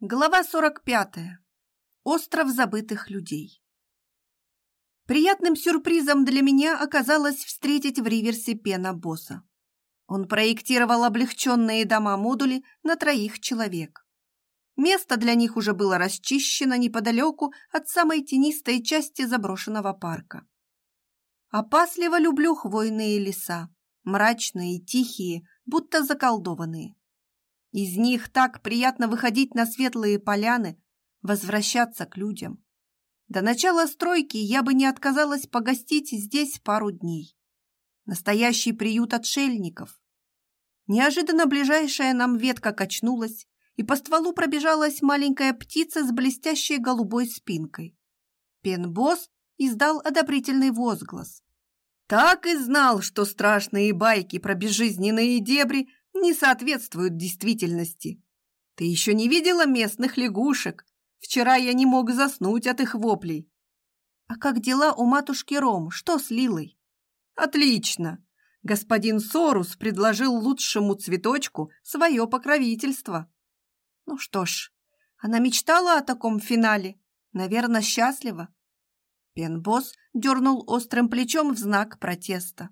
Глава 45. Остров забытых людей. Приятным сюрпризом для меня оказалось встретить в Риверсе Пена Босса. Он проектировал облегченные дома-модули на троих человек. Место для них уже было расчищено неподалеку от самой тенистой части заброшенного парка. Опасливо люблю хвойные леса, мрачные, тихие, будто заколдованные. Из них так приятно выходить на светлые поляны, возвращаться к людям. До начала стройки я бы не отказалась погостить здесь пару дней. Настоящий приют отшельников. Неожиданно ближайшая нам ветка качнулась, и по стволу пробежалась маленькая птица с блестящей голубой спинкой. Пенбос издал одобрительный возглас. Так и знал, что страшные байки про безжизненные дебри не соответствуют действительности. Ты еще не видела местных лягушек? Вчера я не мог заснуть от их воплей. А как дела у матушки Ром? Что с Лилой? Отлично. Господин Сорус предложил лучшему цветочку свое покровительство. Ну что ж, она мечтала о таком финале. Наверное, счастлива. Пенбос дернул острым плечом в знак протеста.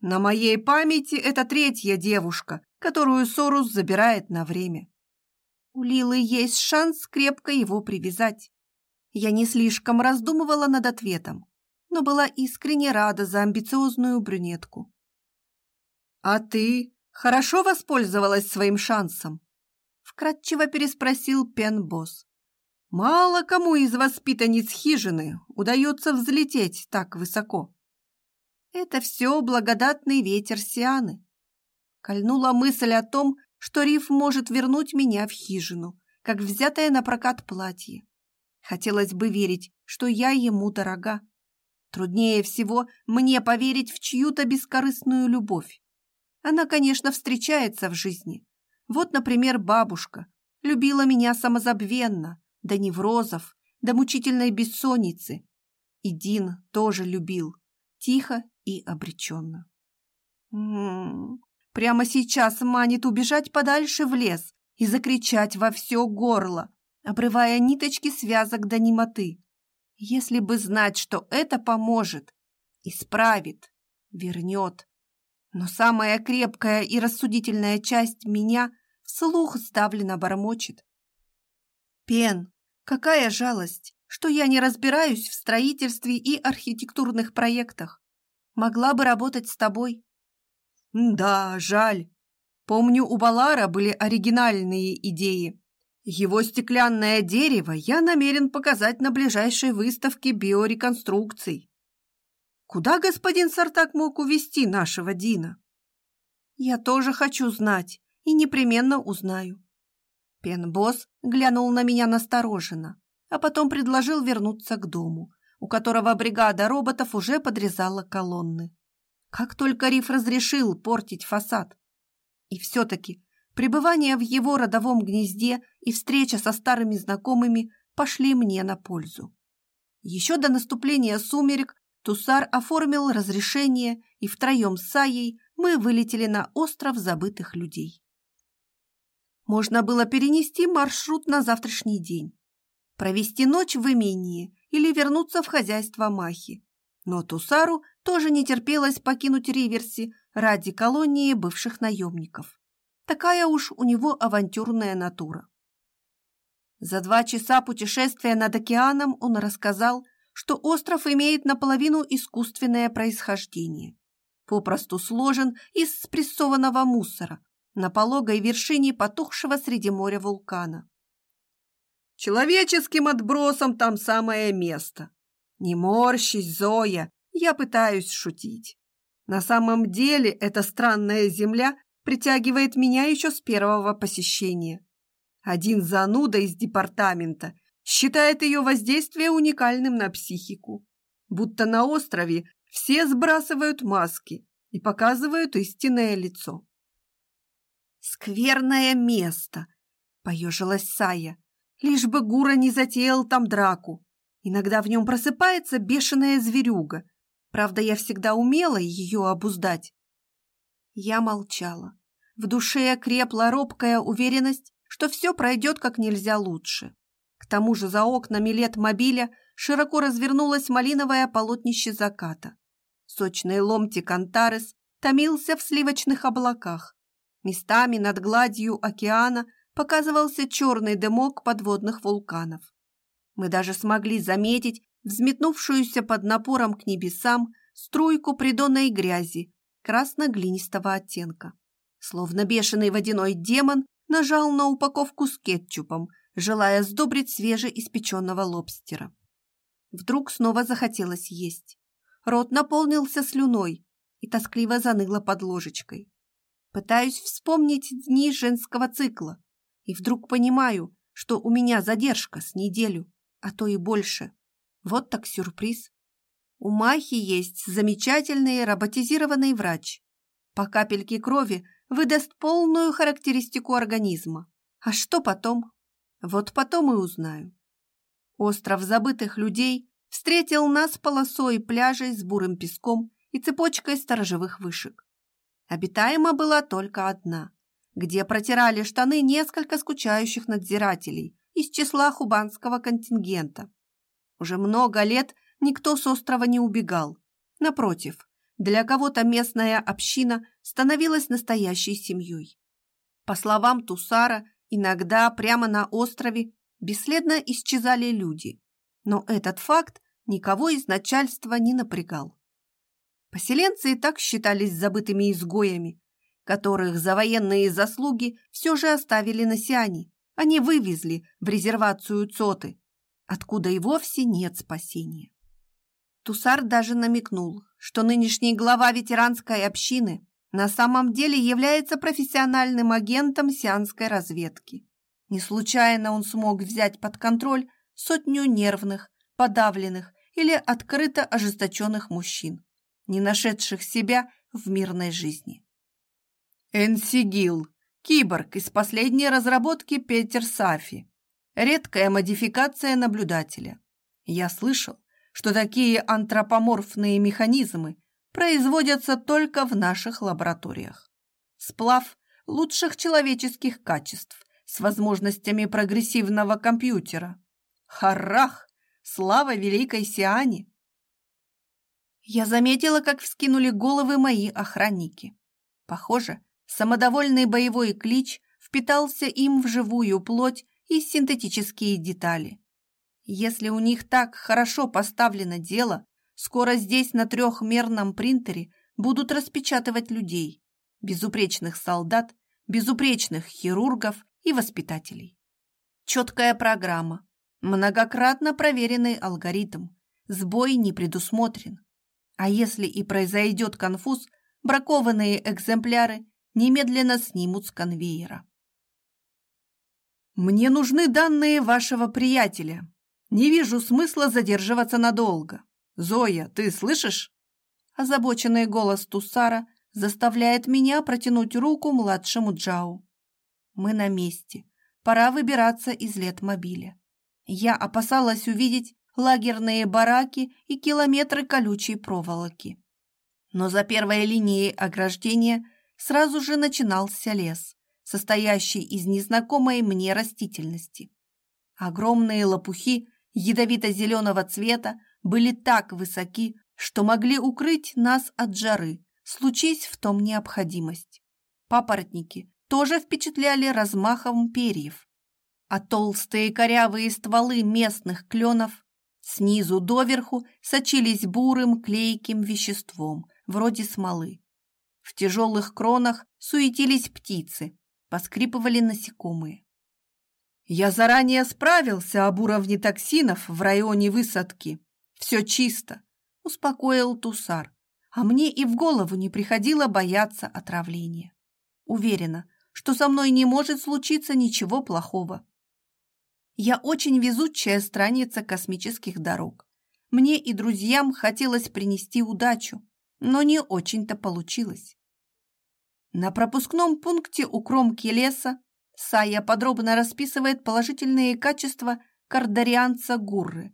На моей памяти это третья девушка, которую Сорус забирает на время. У Лилы есть шанс крепко его привязать. Я не слишком раздумывала над ответом, но была искренне рада за амбициозную брюнетку. «А ты хорошо воспользовалась своим шансом?» Вкратчиво переспросил Пен-босс. «Мало кому из воспитанниц хижины удается взлететь так высоко». Это все благодатный ветер Сианы. Кольнула мысль о том, что Риф может вернуть меня в хижину, как взятое на прокат платье. Хотелось бы верить, что я ему дорога. Труднее всего мне поверить в чью-то бескорыстную любовь. Она, конечно, встречается в жизни. Вот, например, бабушка любила меня самозабвенно, до неврозов, до мучительной бессонницы. И Дин тоже любил, тихо и обреченно. М-м, прямо сейчас манит убежать подальше в лес и закричать во все горло, обрывая ниточки связок до немоты. Если бы знать, что это поможет, исправит, вернет. Но самая крепкая и рассудительная часть меня вслух сдавленно бормочет. Пен, какая жалость, что я не разбираюсь в строительстве и архитектурных проектах могла бы работать с тобой. Да, жаль. Помню, у Балара были оригинальные идеи. Его стеклянное дерево я намерен показать на ближайшей выставке биореконструкций. Куда господин Сартак мог увезти нашего Дина? Я тоже хочу знать и непременно узнаю. Пенбосс глянул на меня настороженно, а потом предложил вернуться к дому, у которого бригада роботов уже подрезала колонны. Как только Риф разрешил портить фасад. И все-таки пребывание в его родовом гнезде и встреча со старыми знакомыми пошли мне на пользу. Еще до наступления сумерек Тусар оформил разрешение, и втроем с Саей мы вылетели на остров забытых людей. Можно было перенести маршрут на завтрашний день, провести ночь в имении или вернуться в хозяйство Махи. Но Тусару тоже не терпелось покинуть Риверси ради колонии бывших наемников. Такая уж у него авантюрная натура. За два часа путешествия над океаном он рассказал, что остров имеет наполовину искусственное происхождение. Попросту сложен из спрессованного мусора на пологой вершине потухшего среди моря вулкана. Человеческим отбросом там самое место. Не морщись, Зоя, я пытаюсь шутить. На самом деле эта странная земля притягивает меня еще с первого посещения. Один зануда из департамента считает ее воздействие уникальным на психику. Будто на острове все сбрасывают маски и показывают истинное лицо. «Скверное место!» — поежилась Сая лишь бы Гура не затеял там драку. Иногда в нем просыпается бешеная зверюга. Правда, я всегда умела ее обуздать. Я молчала. В душе крепла робкая уверенность, что все пройдет как нельзя лучше. К тому же за окнами лет мобиля широко развернулось малиновое полотнище заката. Сочный ломтик Антарес томился в сливочных облаках. Местами над гладью океана показывался черный дымок подводных вулканов. Мы даже смогли заметить взметнувшуюся под напором к небесам струйку придонной грязи красно-глинистого оттенка. Словно бешеный водяной демон нажал на упаковку с кетчупом, желая сдобрить свежеиспеченного лобстера. Вдруг снова захотелось есть. Рот наполнился слюной и тоскливо заныло под ложечкой. Пытаюсь вспомнить дни женского цикла, и вдруг понимаю, что у меня задержка с неделю, а то и больше. Вот так сюрприз. У Махи есть замечательный роботизированный врач. По капельке крови выдаст полную характеристику организма. А что потом? Вот потом и узнаю. Остров забытых людей встретил нас полосой пляжей с бурым песком и цепочкой сторожевых вышек. Обитаема была только одна, где протирали штаны несколько скучающих надзирателей из числа хубанского контингента. Уже много лет никто с острова не убегал. Напротив, для кого-то местная община становилась настоящей семьей. По словам Тусара, иногда прямо на острове бесследно исчезали люди, но этот факт никого из начальства не напрягал. Поселенцы и так считались забытыми изгоями, которых за военные заслуги все же оставили на Сиане. Они вывезли в резервацию Цоты, откуда и вовсе нет спасения. Тусар даже намекнул, что нынешний глава ветеранской общины на самом деле является профессиональным агентом сианской разведки. Не случайно он смог взять под контроль сотню нервных, подавленных или открыто ожесточенных мужчин, не нашедших себя в мирной жизни. Энсигил, киборг из последней разработки Петер Сафи, редкая модификация наблюдателя. Я слышал, что такие антропоморфные механизмы производятся только в наших лабораториях. Сплав лучших человеческих качеств с возможностями прогрессивного компьютера. Харрах! Слава великой Сиане! Я заметила, как вскинули головы мои охранники. Похоже, самодовольный боевой клич впитался им в живую плоть и синтетические детали. Если у них так хорошо поставлено дело, скоро здесь на трехмерном принтере будут распечатывать людей, безупречных солдат, безупречных хирургов и воспитателей. Четкая программа, многократно проверенный алгоритм, сбой не предусмотрен. А если и произойдет конфуз, бракованные экземпляры немедленно снимут с конвейера. «Мне нужны данные вашего приятеля», не вижу смысла задерживаться надолго. Зоя, ты слышишь? Озабоченный голос Тусара заставляет меня протянуть руку младшему Джау. Мы на месте. Пора выбираться из летмобиля. Я опасалась увидеть лагерные бараки и километры колючей проволоки. Но за первой линией ограждения сразу же начинался лес, состоящий из незнакомой мне растительности. Огромные лопухи ядовито-зеленого цвета были так высоки, что могли укрыть нас от жары, случись в том необходимость. Папоротники тоже впечатляли размахом перьев, а толстые корявые стволы местных кленов снизу доверху сочились бурым клейким веществом, вроде смолы. В тяжелых кронах суетились птицы, поскрипывали насекомые. Я заранее справился об уровне токсинов в районе высадки. Все чисто, успокоил Тусар. А мне и в голову не приходило бояться отравления. Уверена, что со мной не может случиться ничего плохого. Я очень везучая страница космических дорог. Мне и друзьям хотелось принести удачу, но не очень-то получилось. На пропускном пункте у кромки леса Сая подробно расписывает положительные качества кардарианца Гурры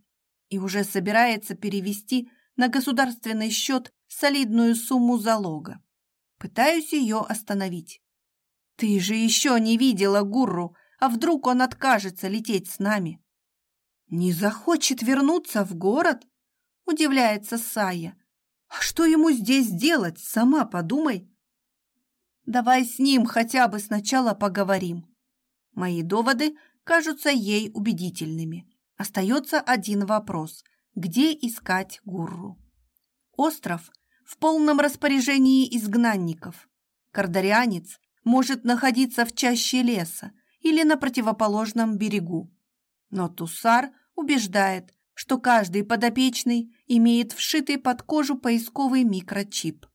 и уже собирается перевести на государственный счет солидную сумму залога. Пытаюсь ее остановить. «Ты же еще не видела Гурру, А вдруг он откажется лететь с нами? Не захочет вернуться в город? Удивляется Сая. А что ему здесь делать? Сама подумай. Давай с ним хотя бы сначала поговорим. Мои доводы кажутся ей убедительными. Остается один вопрос. Где искать гуру? Остров в полном распоряжении изгнанников. Кардарианец может находиться в чаще леса или на противоположном берегу. Но Тусар убеждает, что каждый подопечный имеет вшитый под кожу поисковый микрочип.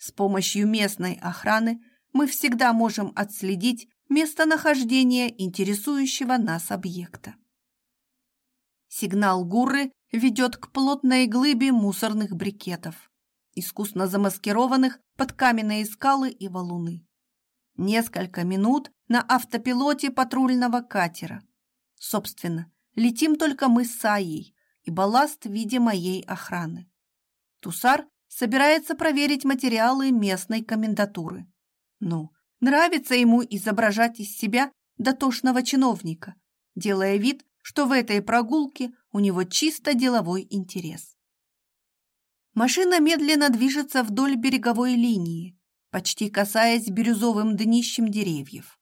С помощью местной охраны мы всегда можем отследить местонахождение интересующего нас объекта. Сигнал гурры ведет к плотной глыбе мусорных брикетов, искусно замаскированных под каменные скалы и валуны. Несколько минут на автопилоте патрульного катера. Собственно, летим только мы с Саей и балласт в виде моей охраны. Тусар собирается проверить материалы местной комендатуры. Ну, нравится ему изображать из себя дотошного чиновника, делая вид, что в этой прогулке у него чисто деловой интерес. Машина медленно движется вдоль береговой линии, почти касаясь бирюзовым днищем деревьев.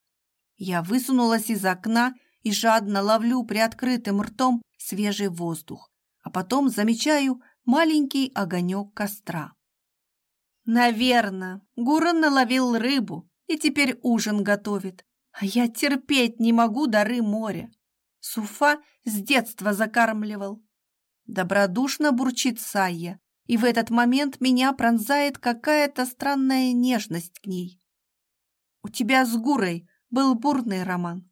Я высунулась из окна и жадно ловлю приоткрытым ртом свежий воздух, а потом замечаю маленький огонек костра. Наверное, Гуран наловил рыбу и теперь ужин готовит, а я терпеть не могу дары моря. Суфа с детства закармливал. Добродушно бурчит Сайя, и в этот момент меня пронзает какая-то странная нежность к ней. У тебя с Гурой был бурный роман.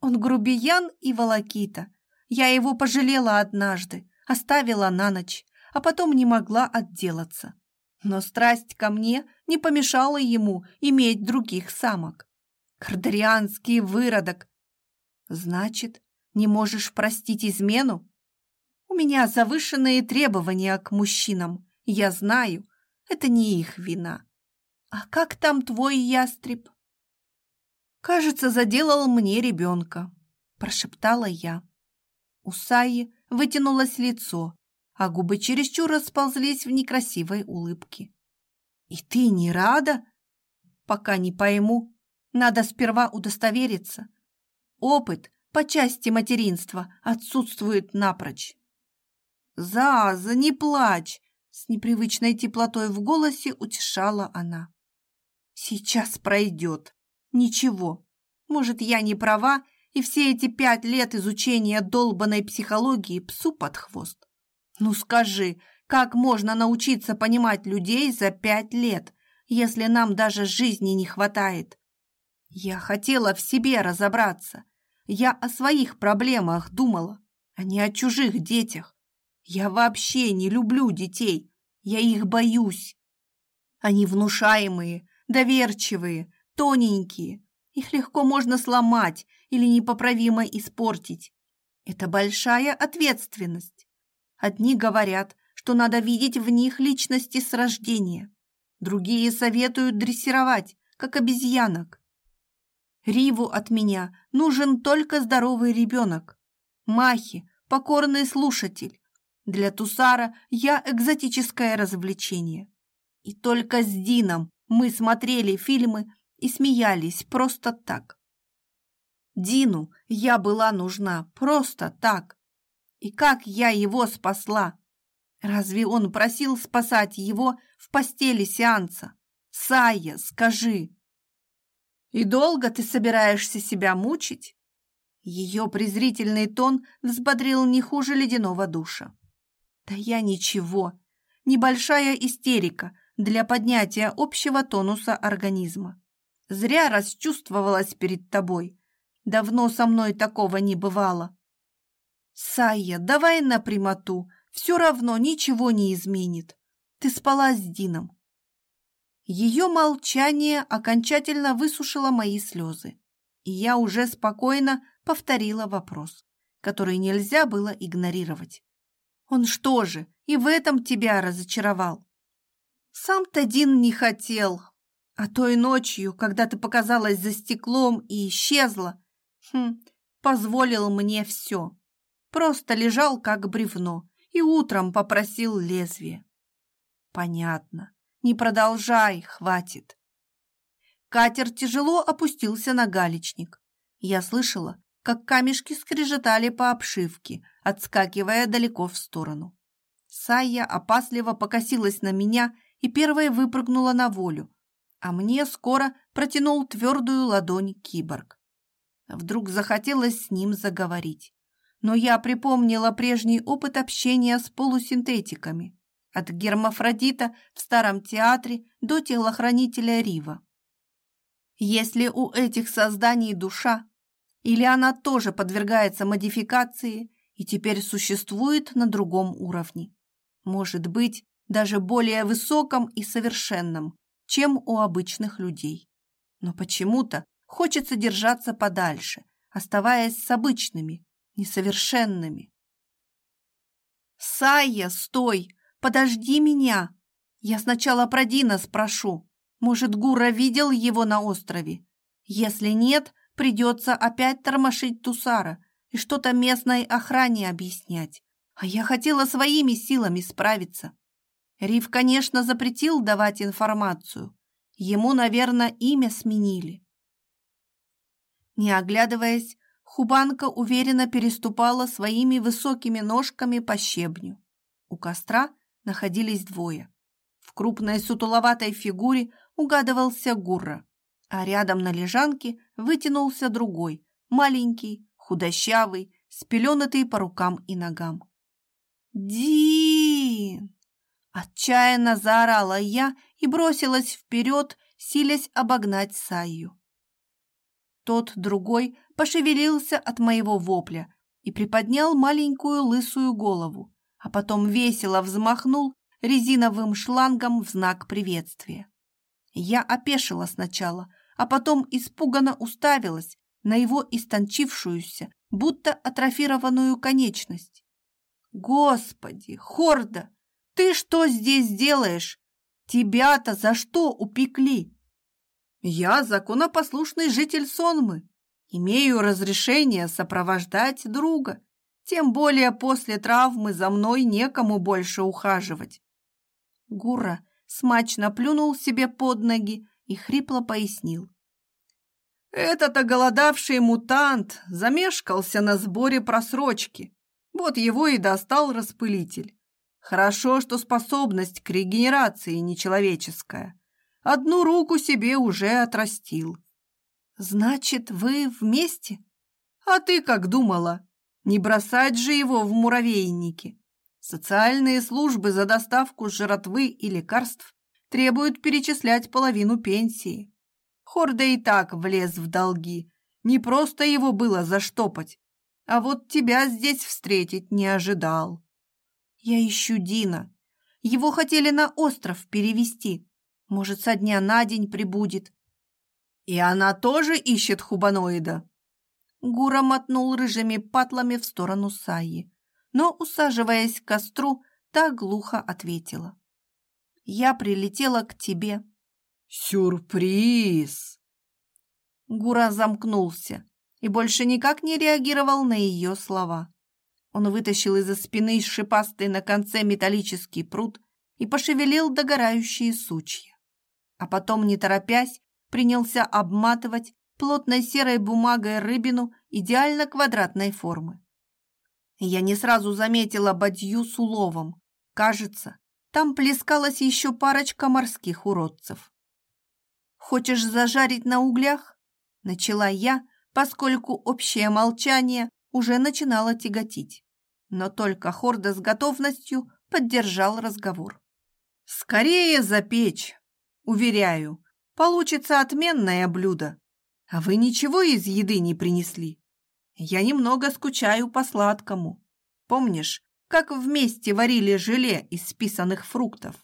Он грубиян и волокита. Я его пожалела однажды, оставила на ночь, а потом не могла отделаться. Но страсть ко мне не помешала ему иметь других самок. Кардарианский выродок. Значит, не можешь простить измену? У меня завышенные требования к мужчинам. Я знаю, это не их вина. А как там твой ястреб? Кажется, заделал мне ребенка, прошептала я. У Саи вытянулось лицо, а губы чересчур расползлись в некрасивой улыбке. И ты не рада? Пока не пойму. Надо сперва удостовериться. Опыт по части материнства отсутствует напрочь. «Заза, не плачь!» С непривычной теплотой в голосе утешала она. «Сейчас пройдет. Ничего. Может, я не права, и все эти пять лет изучения долбанной психологии псу под хвост. Ну скажи, как можно научиться понимать людей за пять лет, если нам даже жизни не хватает? Я хотела в себе разобраться. Я о своих проблемах думала, а не о чужих детях. Я вообще не люблю детей. Я их боюсь. Они внушаемые, доверчивые, тоненькие. Их легко можно сломать или непоправимо испортить. Это большая ответственность. Одни говорят, что надо видеть в них личности с рождения. Другие советуют дрессировать, как обезьянок. Риву от меня нужен только здоровый ребенок. Махи – покорный слушатель. Для Тусара я экзотическое развлечение. И только с Дином мы смотрели фильмы и смеялись просто так. Дину я была нужна просто так. И как я его спасла? Разве он просил спасать его в постели сеанса? Сая, скажи. И долго ты собираешься себя мучить? Ее презрительный тон взбодрил не хуже ледяного душа. Да я ничего. Небольшая истерика для поднятия общего тонуса организма. Зря расчувствовалась перед тобой. Давно со мной такого не бывало. Сая, давай на прямоту. Все равно ничего не изменит. Ты спала с Дином. Ее молчание окончательно высушило мои слезы. И я уже спокойно повторила вопрос, который нельзя было игнорировать. Он что же, и в этом тебя разочаровал? Сам-то Дин не хотел. А той ночью, когда ты показалась за стеклом и исчезла, Хм, позволил мне все. Просто лежал как бревно и утром попросил лезвие. Понятно. Не продолжай, хватит. Катер тяжело опустился на галечник. Я слышала, как камешки скрежетали по обшивке, отскакивая далеко в сторону. Сая опасливо покосилась на меня и первая выпрыгнула на волю, а мне скоро протянул твердую ладонь киборг. Вдруг захотелось с ним заговорить. Но я припомнила прежний опыт общения с полусинтетиками. От гермафродита в старом театре до телохранителя Рива. Если у этих созданий душа, или она тоже подвергается модификации и теперь существует на другом уровне. Может быть, даже более высоком и совершенном, чем у обычных людей. Но почему-то хочется держаться подальше, оставаясь с обычными, несовершенными. «Сая, стой! Подожди меня! Я сначала про Дина спрошу. Может, Гура видел его на острове? Если нет, придется опять тормошить Тусара и что-то местной охране объяснять. А я хотела своими силами справиться. Риф, конечно, запретил давать информацию. Ему, наверное, имя сменили. Не оглядываясь, Хубанка уверенно переступала своими высокими ножками по щебню. У костра находились двое. В крупной сутуловатой фигуре угадывался Гурра, а рядом на лежанке вытянулся другой, маленький, худощавый, спеленатый по рукам и ногам. «Дин!» Отчаянно заорала я и бросилась вперед, силясь обогнать Саю. Тот другой пошевелился от моего вопля и приподнял маленькую лысую голову, а потом весело взмахнул резиновым шлангом в знак приветствия. Я опешила сначала, а потом испуганно уставилась на его истончившуюся, будто атрофированную конечность. «Господи, Хорда, ты что здесь делаешь? Тебя-то за что упекли?» «Я законопослушный житель Сонмы, имею разрешение сопровождать друга, тем более после травмы за мной некому больше ухаживать». Гура смачно плюнул себе под ноги и хрипло пояснил. Этот оголодавший мутант замешкался на сборе просрочки. Вот его и достал распылитель. Хорошо, что способность к регенерации нечеловеческая. Одну руку себе уже отрастил. Значит, вы вместе? А ты как думала? Не бросать же его в муравейники. Социальные службы за доставку жратвы и лекарств требуют перечислять половину пенсии. Хорда и так влез в долги. Не просто его было заштопать, а вот тебя здесь встретить не ожидал. Я ищу Дина. Его хотели на остров перевести. Может, со дня на день прибудет. И она тоже ищет хубаноида. Гура мотнул рыжими патлами в сторону Саи но, усаживаясь к костру, та глухо ответила. «Я прилетела к тебе». «Сюрприз!» Гура замкнулся и больше никак не реагировал на ее слова. Он вытащил из-за спины шипастый на конце металлический пруд и пошевелил догорающие сучья. А потом, не торопясь, принялся обматывать плотной серой бумагой рыбину идеально квадратной формы. Я не сразу заметила бадью с уловом. Кажется, там плескалась еще парочка морских уродцев. «Хочешь зажарить на углях?» Начала я, поскольку общее молчание уже начинало тяготить. Но только Хорда с готовностью поддержал разговор. «Скорее запечь! Уверяю, получится отменное блюдо. А вы ничего из еды не принесли?» Я немного скучаю по сладкому. Помнишь, как вместе варили желе из списанных фруктов?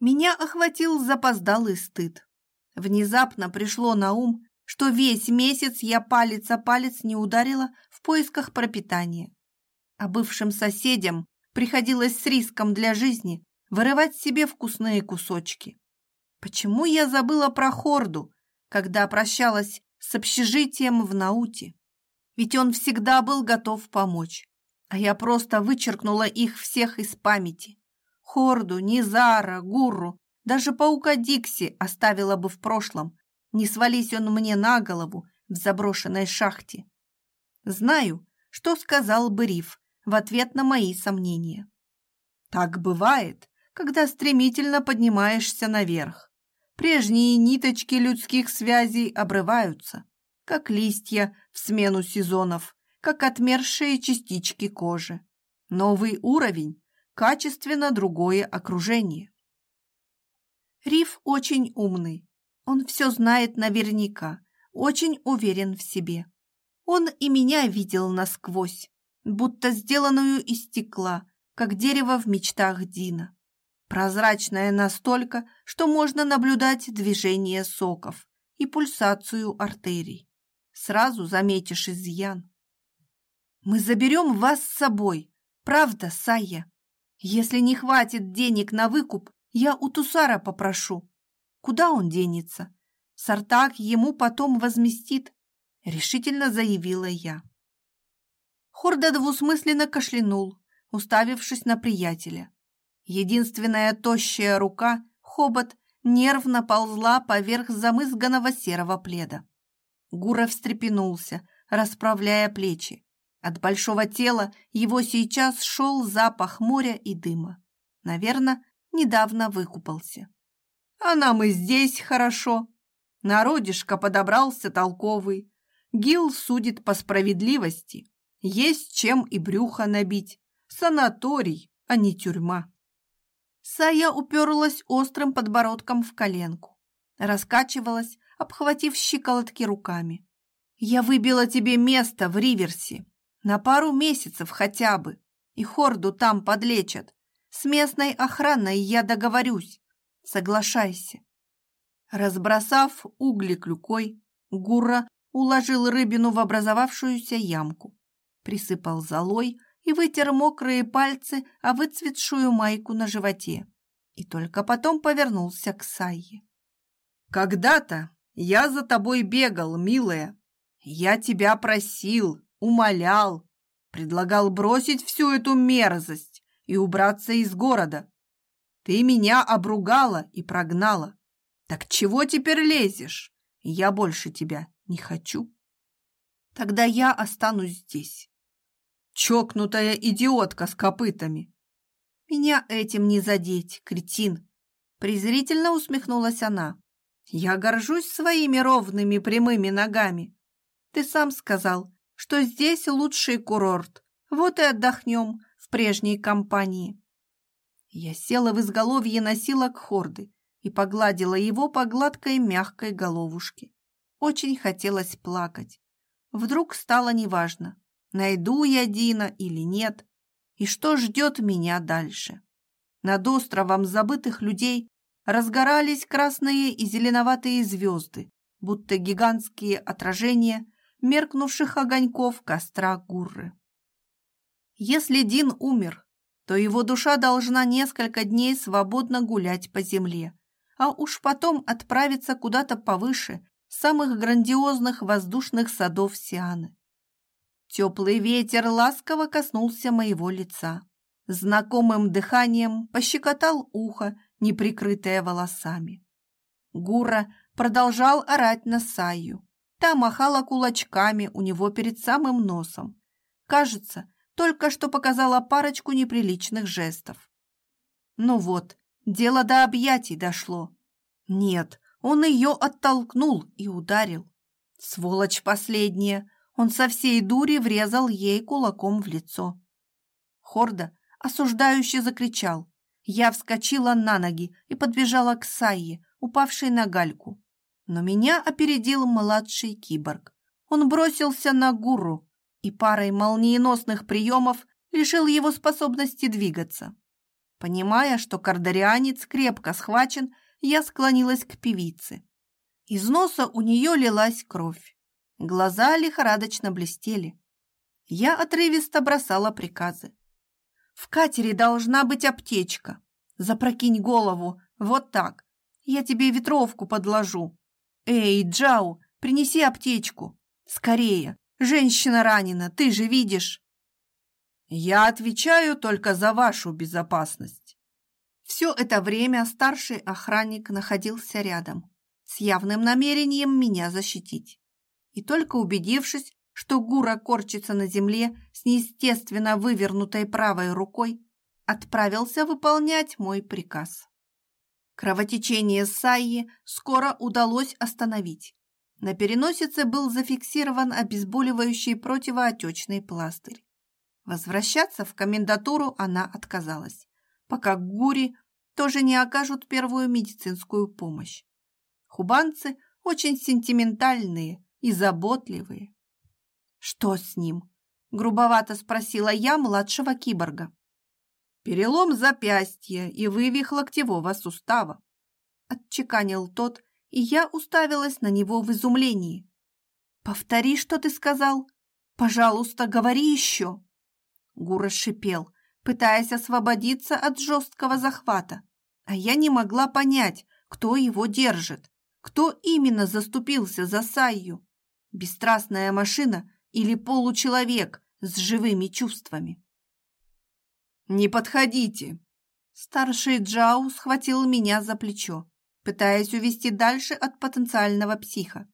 Меня охватил запоздалый стыд. Внезапно пришло на ум, что весь месяц я палец о палец не ударила в поисках пропитания. А бывшим соседям приходилось с риском для жизни вырывать себе вкусные кусочки. Почему я забыла про Хорду, когда прощалась с общежитием в Науте? Ведь он всегда был готов помочь. А я просто вычеркнула их всех из памяти. Хорду, Низара, Гуру, даже паука Дикси оставила бы в прошлом. Не свались он мне на голову в заброшенной шахте. Знаю, что сказал бы Риф в ответ на мои сомнения. Так бывает, когда стремительно поднимаешься наверх. Прежние ниточки людских связей обрываются, как листья в смену сезонов, как отмершие частички кожи. Новый уровень, качественно другое окружение. Риф очень умный. Он все знает наверняка, очень уверен в себе. Он и меня видел насквозь, будто сделанную из стекла, как дерево в мечтах Дина. Прозрачное настолько, что можно наблюдать движение соков и пульсацию артерий. Сразу заметишь изъян. «Мы заберем вас с собой, правда, Сая? Если не хватит денег на выкуп, я у Тусара попрошу. Куда он денется? Сартак ему потом возместит, решительно заявила я. Хорда двусмысленно кашлянул, уставившись на приятеля. Единственная тощая рука, хобот, нервно ползла поверх замызганного серого пледа. Гура встрепенулся, расправляя плечи. От большого тела его сейчас шел запах моря и дыма. Наверное, недавно выкупался. А нам и здесь хорошо. Народишко подобрался толковый. Гил судит по справедливости. Есть чем и брюхо набить. Санаторий, а не тюрьма. Сая уперлась острым подбородком в коленку. Раскачивалась, обхватив щиколотки руками. «Я выбила тебе место в Риверсе. На пару месяцев хотя бы. И Хорду там подлечат. С местной охраной я договорюсь. Соглашайся». Разбросав угли клюкой, Гура уложил рыбину в образовавшуюся ямку, присыпал золой, и вытер мокрые пальцы о выцветшую майку на животе. И только потом повернулся к Сайе. «Когда-то я за тобой бегал, милая. Я тебя просил, умолял, предлагал бросить всю эту мерзость и убраться из города. Ты меня обругала и прогнала. Так чего теперь лезешь? Я больше тебя не хочу. Тогда я останусь здесь чокнутая идиотка с копытами. Меня этим не задеть, кретин. Презрительно усмехнулась она. Я горжусь своими ровными прямыми ногами. Ты сам сказал, что здесь лучший курорт. Вот и отдохнем в прежней компании. Я села в изголовье носилок хорды и погладила его по гладкой мягкой головушке. Очень хотелось плакать. Вдруг стало неважно, найду я Дина или нет, и что ждет меня дальше. Над островом забытых людей разгорались красные и зеленоватые звезды, будто гигантские отражения меркнувших огоньков костра Гурры. Если Дин умер, то его душа должна несколько дней свободно гулять по земле, а уж потом отправиться куда-то повыше самых грандиозных воздушных садов Сианы. Теплый ветер ласково коснулся моего лица. Знакомым дыханием пощекотал ухо, неприкрытое волосами. Гура продолжал орать на Саю. Та махала кулачками у него перед самым носом. Кажется, только что показала парочку неприличных жестов. Ну вот, дело до объятий дошло. Нет, он ее оттолкнул и ударил. Сволочь последняя, он со всей дури врезал ей кулаком в лицо. Хорда осуждающе закричал. Я вскочила на ноги и подбежала к Сайе, упавшей на гальку. Но меня опередил младший киборг. Он бросился на гуру и парой молниеносных приемов лишил его способности двигаться. Понимая, что кардарианец крепко схвачен, я склонилась к певице. Из носа у нее лилась кровь. Глаза лихорадочно блестели. Я отрывисто бросала приказы. «В катере должна быть аптечка. Запрокинь голову, вот так. Я тебе ветровку подложу. Эй, Джау, принеси аптечку. Скорее, Женщина ранена, ты же видишь!» «Я отвечаю только за вашу безопасность». Все это время старший охранник находился рядом, с явным намерением меня защитить. И только убедившись, что Гура корчится на земле с неестественно вывернутой правой рукой, отправился выполнять мой приказ. Кровотечение Сайи скоро удалось остановить. На переносице был зафиксирован обезболивающий противоотечный пластырь. Возвращаться в комендатуру она отказалась, пока Гури тоже не окажут первую медицинскую помощь. Хубанцы очень сентиментальные и заботливые. «Что с ним?» – грубовато спросила я младшего киборга. «Перелом запястья и вывих локтевого сустава», – отчеканил тот, и я уставилась на него в изумлении. «Повтори, что ты сказал. Пожалуйста, говори еще». Гура шипел, пытаясь освободиться от жесткого захвата, а я не могла понять, кто его держит, кто именно заступился за Сайю. Бесстрастная машина или получеловек с живыми чувствами. «Не подходите!» Старший Джау схватил меня за плечо, пытаясь увести дальше от потенциального психа.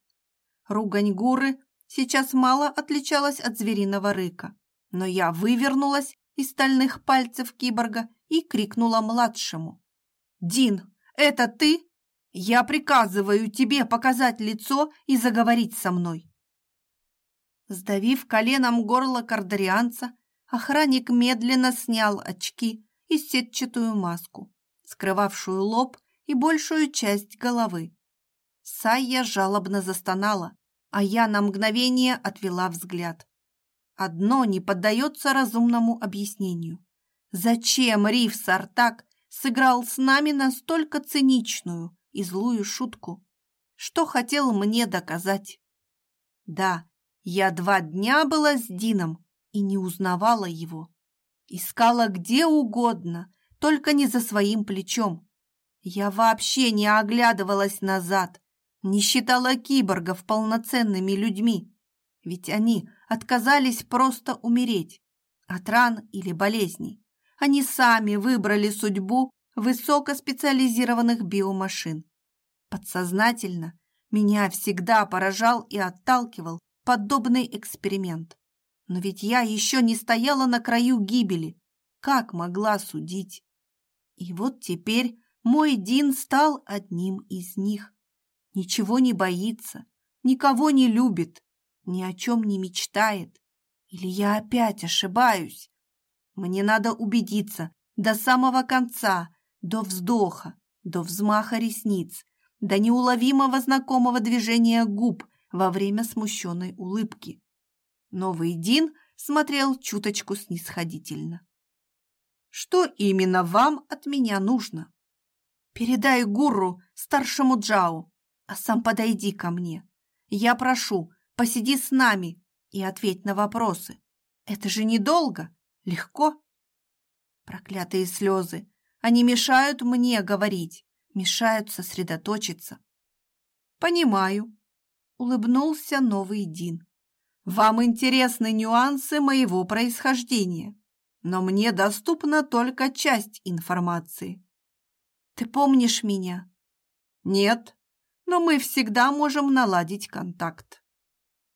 Ругань Гуры сейчас мало отличалась от звериного рыка, но я вывернулась из стальных пальцев киборга и крикнула младшему. «Дин, это ты? Я приказываю тебе показать лицо и заговорить со мной!» Сдавив коленом горло кардарианца, охранник медленно снял очки и сетчатую маску, скрывавшую лоб и большую часть головы. Сайя жалобно застонала, а я на мгновение отвела взгляд. Одно не поддается разумному объяснению. Зачем Риф Сартак сыграл с нами настолько циничную и злую шутку? Что хотел мне доказать? Да, я два дня была с Дином и не узнавала его. Искала где угодно, только не за своим плечом. Я вообще не оглядывалась назад, не считала киборгов полноценными людьми, ведь они отказались просто умереть от ран или болезней. Они сами выбрали судьбу высокоспециализированных биомашин. Подсознательно меня всегда поражал и отталкивал подобный эксперимент. Но ведь я еще не стояла на краю гибели. Как могла судить? И вот теперь мой Дин стал одним из них. Ничего не боится, никого не любит, ни о чем не мечтает. Или я опять ошибаюсь? Мне надо убедиться до самого конца, до вздоха, до взмаха ресниц, до неуловимого знакомого движения губ во время смущенной улыбки. Новый Дин смотрел чуточку снисходительно. «Что именно вам от меня нужно?» Передай гуру старшему Джао, а сам подойди ко мне. Я прошу, посиди с нами и ответь на вопросы. Это же недолго, легко. Проклятые слезы, они мешают мне говорить, мешают сосредоточиться. Понимаю, улыбнулся новый Дин. Вам интересны нюансы моего происхождения, но мне доступна только часть информации. Ты помнишь меня? Нет, но мы всегда можем наладить контакт.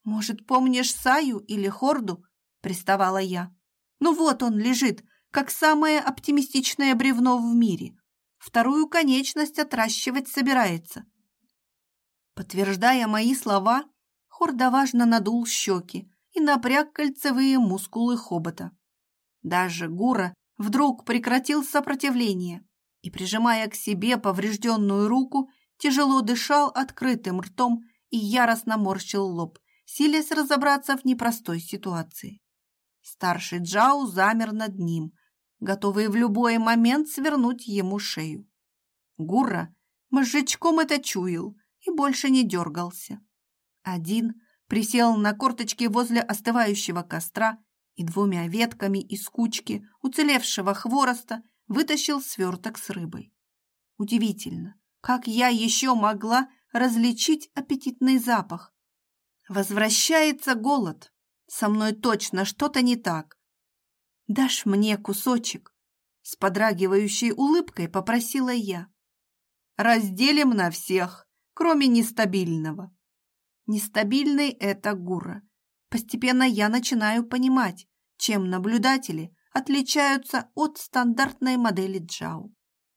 Может, помнишь Саю или Хорду? Приставала я. Ну вот он лежит, как самое оптимистичное бревно в мире. Вторую конечность отращивать собирается. Подтверждая мои слова, Хорда важно надул щеки и напряг кольцевые мускулы хобота. Даже Гура вдруг прекратил сопротивление и, прижимая к себе поврежденную руку, тяжело дышал открытым ртом и яростно морщил лоб, силясь разобраться в непростой ситуации. Старший Джау замер над ним, готовый в любой момент свернуть ему шею. Гурра мозжечком это чуял и больше не дергался. Один присел на корточки возле остывающего костра и двумя ветками из кучки уцелевшего хвороста вытащил сверток с рыбой. Удивительно, как я еще могла различить аппетитный запах. Возвращается голод, Со мной точно что-то не так. Дашь мне кусочек? С подрагивающей улыбкой попросила я. Разделим на всех, кроме нестабильного. Нестабильный – это Гура. Постепенно я начинаю понимать, чем наблюдатели отличаются от стандартной модели Джао.